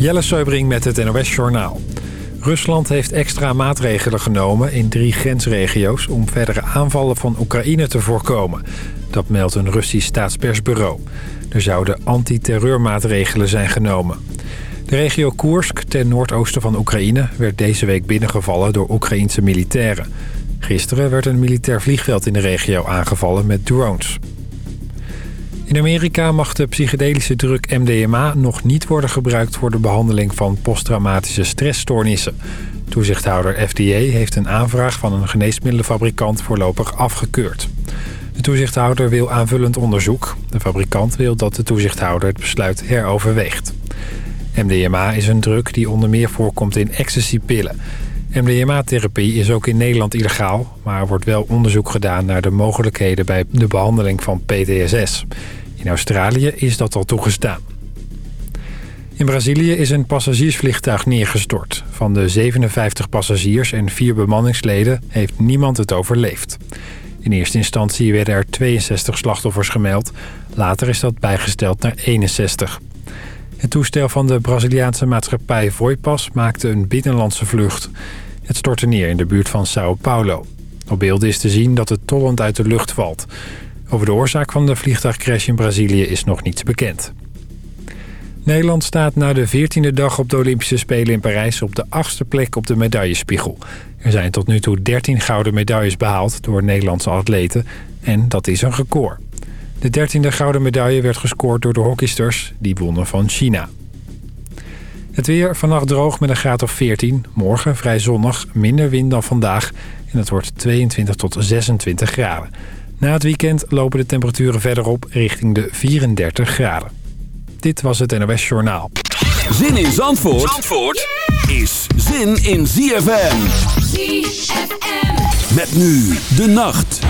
Jelle Seubring met het NOS Journaal. Rusland heeft extra maatregelen genomen in drie grensregio's... om verdere aanvallen van Oekraïne te voorkomen. Dat meldt een Russisch staatspersbureau. Er zouden antiterreurmaatregelen zijn genomen. De regio Koersk, ten noordoosten van Oekraïne... werd deze week binnengevallen door Oekraïense militairen. Gisteren werd een militair vliegveld in de regio aangevallen met drones. In Amerika mag de psychedelische druk MDMA nog niet worden gebruikt... voor de behandeling van posttraumatische stressstoornissen. Toezichthouder FDA heeft een aanvraag van een geneesmiddelenfabrikant voorlopig afgekeurd. De toezichthouder wil aanvullend onderzoek. De fabrikant wil dat de toezichthouder het besluit heroverweegt. MDMA is een druk die onder meer voorkomt in ecstasypillen. MDMA-therapie is ook in Nederland illegaal... maar er wordt wel onderzoek gedaan naar de mogelijkheden bij de behandeling van PTSS. In Australië is dat al toegestaan. In Brazilië is een passagiersvliegtuig neergestort. Van de 57 passagiers en vier bemanningsleden heeft niemand het overleefd. In eerste instantie werden er 62 slachtoffers gemeld. Later is dat bijgesteld naar 61. Het toestel van de Braziliaanse maatschappij Voipas maakte een binnenlandse vlucht. Het stortte neer in de buurt van Sao Paulo. Op beelden is te zien dat het tollend uit de lucht valt. Over de oorzaak van de vliegtuigcrash in Brazilië is nog niets bekend. Nederland staat na de 14e dag op de Olympische Spelen in Parijs... op de achtste plek op de medaillespiegel. Er zijn tot nu toe 13 gouden medailles behaald door Nederlandse atleten. En dat is een record. De 13e gouden medaille werd gescoord door de hockeysters. Die wonnen van China. Het weer vannacht droog met een graad of 14. Morgen vrij zonnig, minder wind dan vandaag. En het wordt 22 tot 26 graden. Na het weekend lopen de temperaturen verder op richting de 34 graden. Dit was het NOS Journaal. Zin in Zandvoort, Zandvoort is zin in ZFM. ZFM. Met nu de nacht.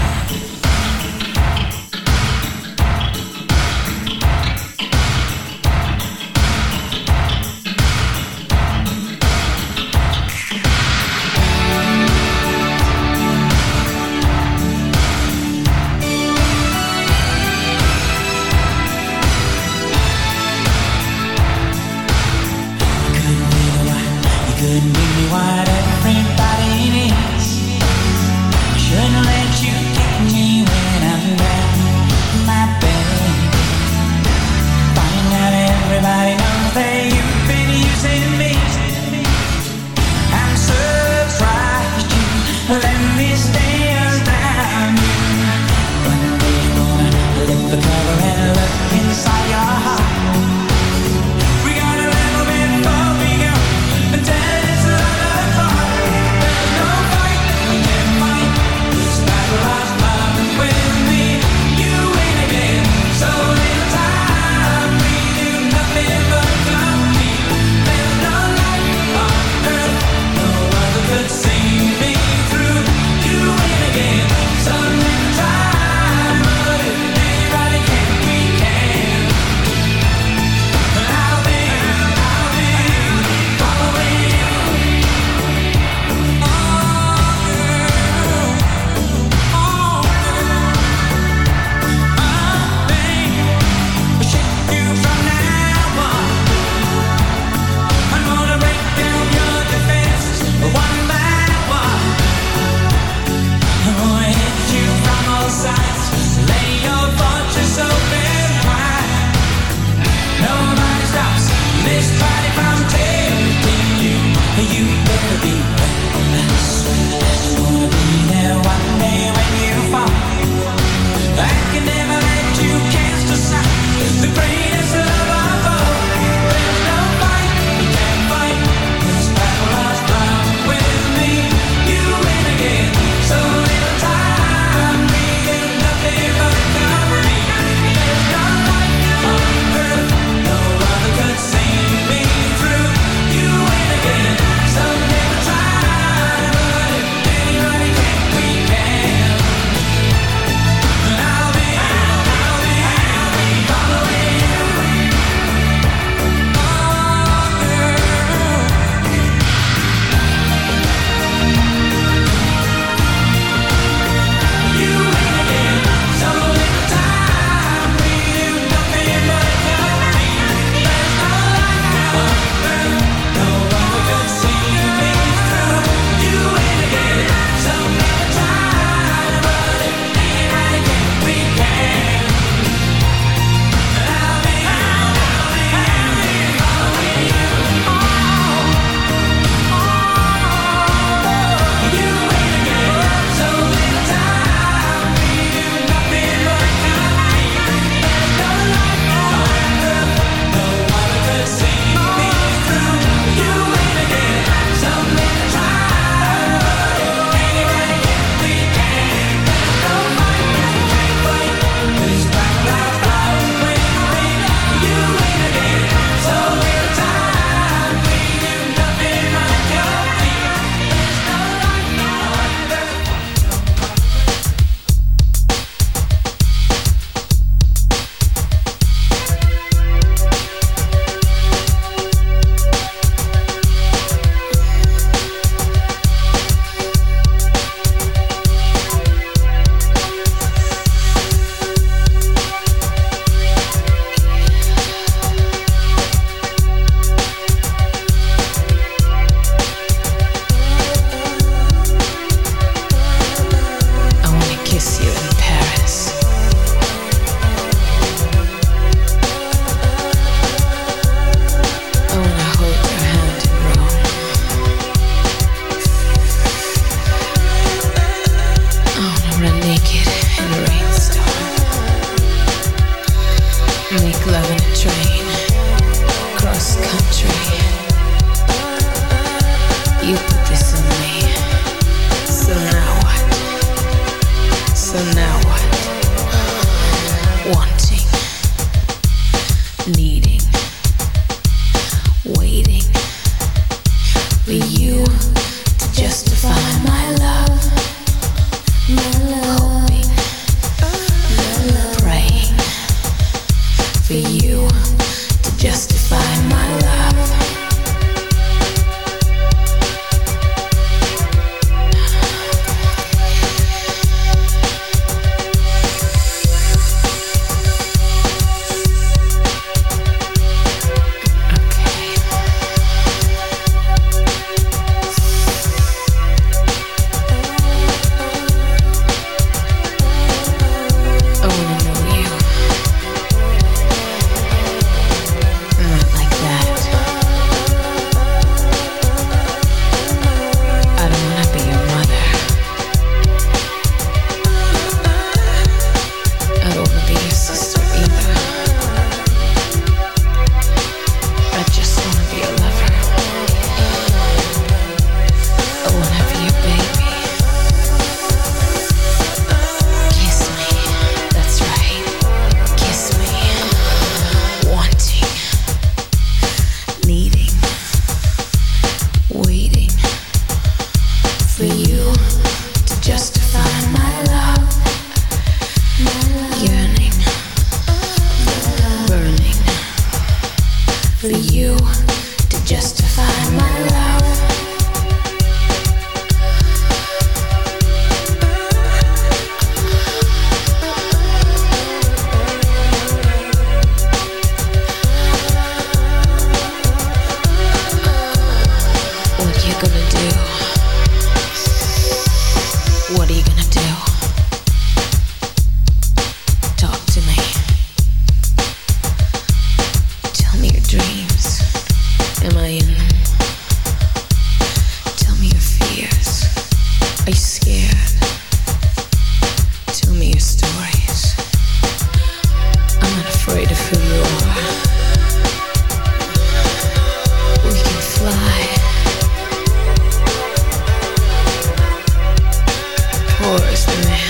Give me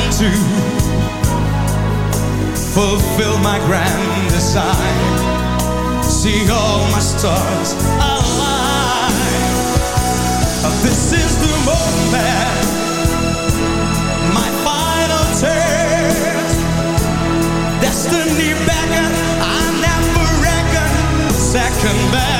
to fulfill my grand design. See all my stars align. This is the moment, my final test. Destiny beckon, I never reckon second best.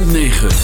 106.9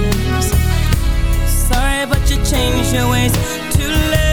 change your ways. To live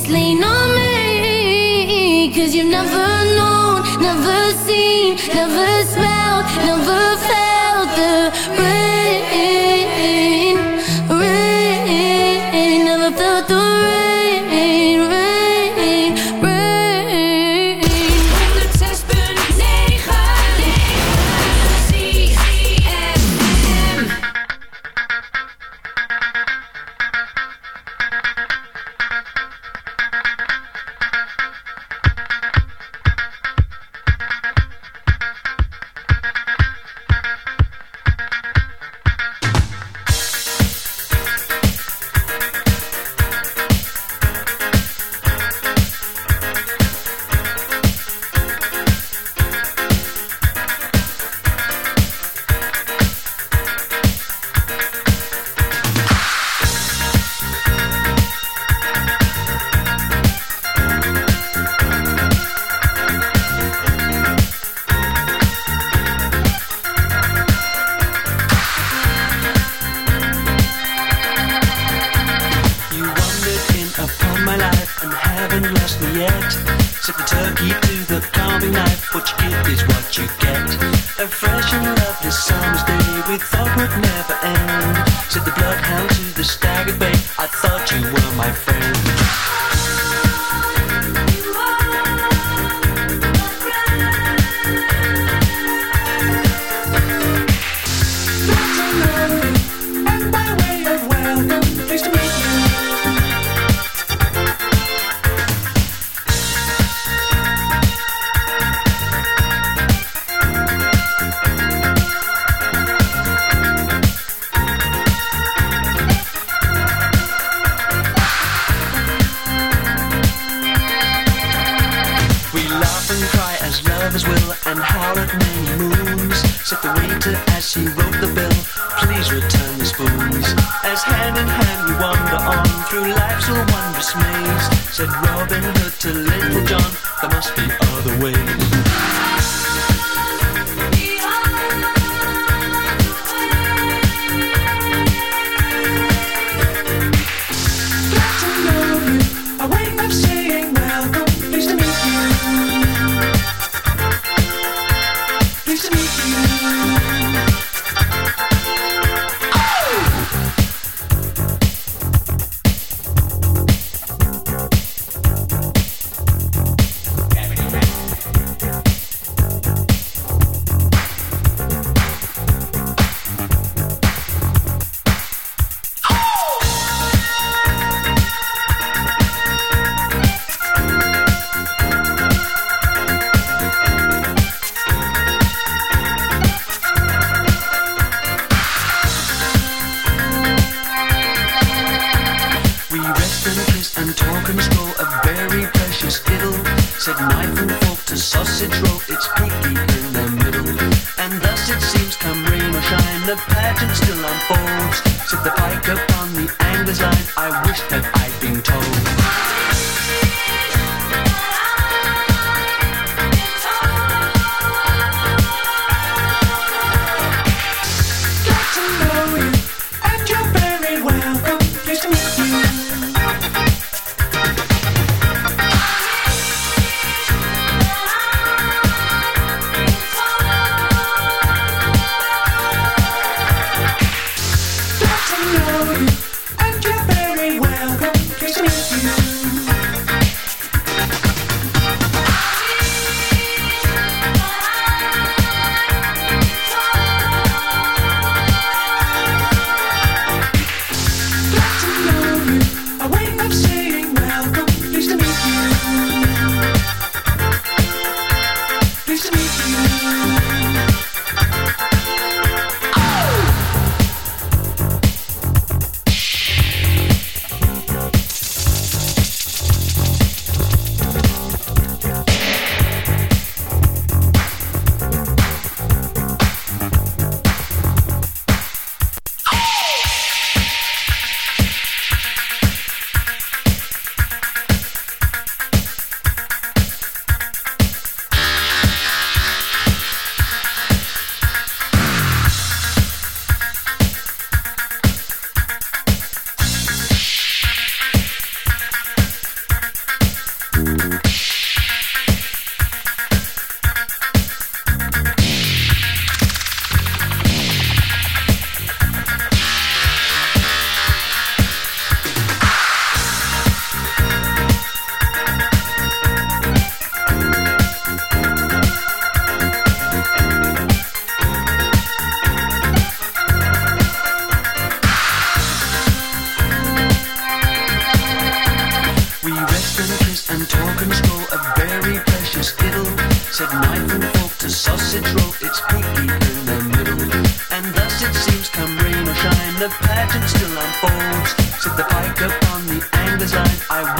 Just lean on me, cause you've never known, never seen, never smelled, never as he wrote the bill. Please return the spoons. As hand in hand we wander on through life's wondrous maze. Said Robin Hood to Little John, there must be said knife and fork to sausage roll, it's pinky in the middle. And thus it seems, come rain or shine, the pageant still unfolds. Said the pike upon the angler's line, I